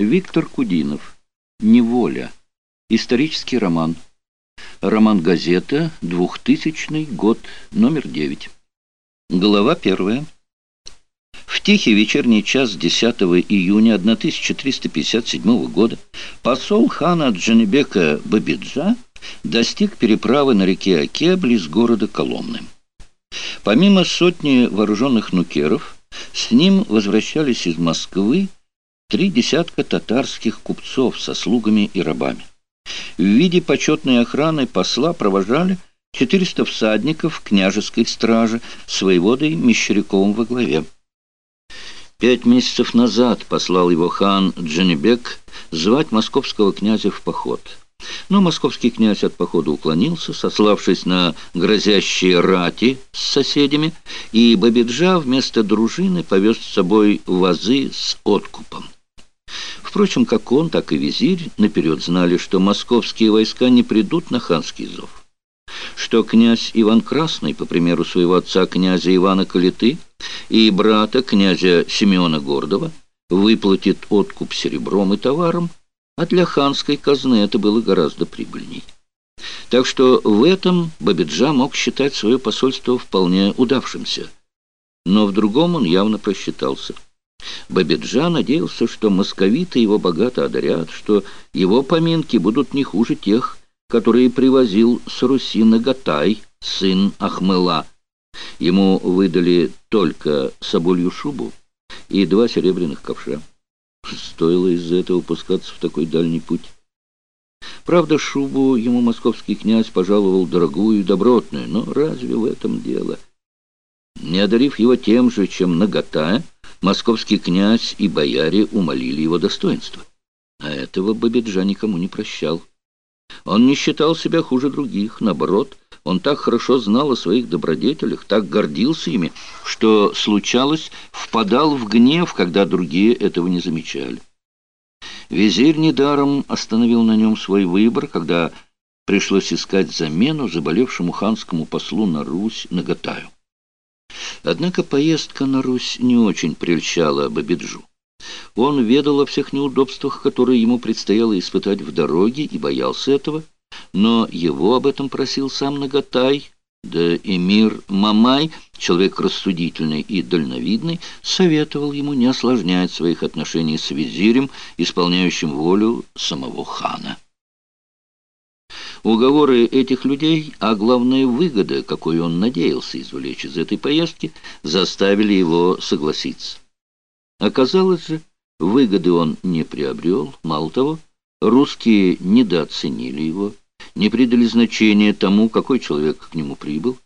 Виктор Кудинов. Неволя. Исторический роман. Роман «Газета», 2000 год, номер 9. Глава первая. В тихий вечерний час 10 июня 1357 года посол хана Джанибека Бабиджа достиг переправы на реке Оке близ города Коломны. Помимо сотни вооруженных нукеров, с ним возвращались из Москвы три десятка татарских купцов со слугами и рабами. В виде почетной охраны посла провожали 400 всадников княжеской стражи с воеводой Мещеряковым во главе. Пять месяцев назад послал его хан Джанибек звать московского князя в поход. Но московский князь от похода уклонился, сославшись на грозящие рати с соседями, и Бабиджа вместо дружины повез с собой вазы с откупом. Впрочем, как он, так и визирь наперед знали, что московские войска не придут на ханский зов. Что князь Иван Красный, по примеру своего отца князя Ивана Калиты и брата князя Семена Гордова, выплатит откуп серебром и товаром, а для ханской казны это было гораздо прибыльней. Так что в этом Бабиджа мог считать свое посольство вполне удавшимся. Но в другом он явно просчитался – Бабиджа надеялся, что московиты его богато одарят, что его поминки будут не хуже тех, которые привозил с Руси Нагатай, сын Ахмыла. Ему выдали только соболью шубу и два серебряных ковша. Стоило из-за этого пускаться в такой дальний путь. Правда, шубу ему московский князь пожаловал дорогую и добротную, но разве в этом дело? Не одарив его тем же, чем Нагатая, московский князь и бояре умолили его достоинства. А этого Бабиджа никому не прощал. Он не считал себя хуже других, наоборот, он так хорошо знал о своих добродетелях, так гордился ими, что, случалось, впадал в гнев, когда другие этого не замечали. Визирь недаром остановил на нем свой выбор, когда пришлось искать замену заболевшему ханскому послу на Русь Нагатаю. Однако поездка на Русь не очень прельщала Бабиджу. Он ведал о всех неудобствах, которые ему предстояло испытать в дороге, и боялся этого, но его об этом просил сам Нагатай, да эмир Мамай, человек рассудительный и дальновидный, советовал ему не осложнять своих отношений с визирем, исполняющим волю самого хана. Уговоры этих людей, а главная выгода, какой он надеялся извлечь из этой поездки, заставили его согласиться. Оказалось же, выгоды он не приобрел, мало того, русские недооценили его, не придали значения тому, какой человек к нему прибыл.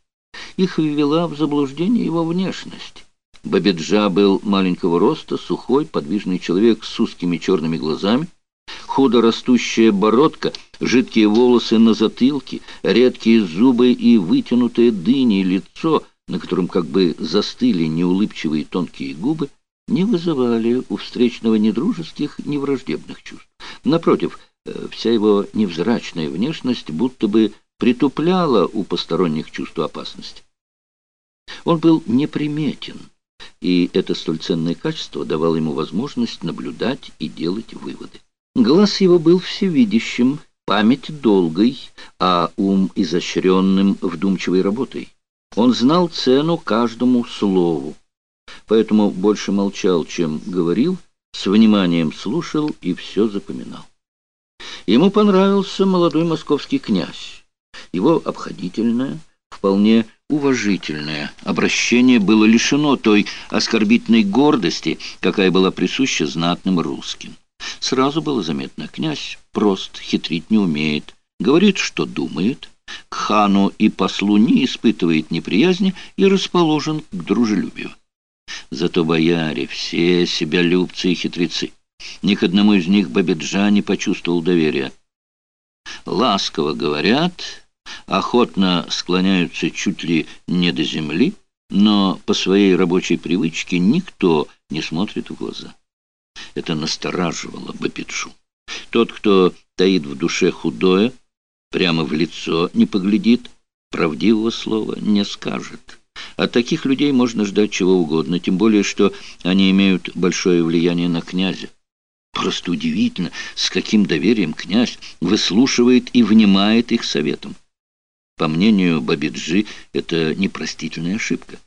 Их ввела в заблуждение его внешность. Бабиджа был маленького роста, сухой, подвижный человек с узкими черными глазами, худо растущая бородка, жидкие волосы на затылке, редкие зубы и вытянутое дыней лицо, на котором как бы застыли неулыбчивые тонкие губы, не вызывали у встречного ни дружеских, ни враждебных чувств. Напротив, э, вся его невзрачная внешность будто бы притупляла у посторонних чувство опасности. Он был неприметен, и это столь ценное качество давало ему возможность наблюдать и делать выводы. Глаз его был всевидящим, память долгой, а ум изощренным вдумчивой работой. Он знал цену каждому слову, поэтому больше молчал, чем говорил, с вниманием слушал и все запоминал. Ему понравился молодой московский князь. Его обходительное, вполне уважительное обращение было лишено той оскорбительной гордости, какая была присуща знатным русским. Сразу было заметно, князь прост, хитрить не умеет, говорит, что думает, к хану и послу не испытывает неприязни и расположен к дружелюбию. Зато бояре все себя любцы и хитрецы. Ни к одному из них Бабиджа не почувствовал доверия. Ласково говорят, охотно склоняются чуть ли не до земли, но по своей рабочей привычке никто не смотрит в глаза. Это настораживало Бабиджу. Тот, кто таит в душе худое, прямо в лицо не поглядит, правдивого слова не скажет. От таких людей можно ждать чего угодно, тем более, что они имеют большое влияние на князя. Просто удивительно, с каким доверием князь выслушивает и внимает их советам. По мнению Бабиджи, это непростительная ошибка.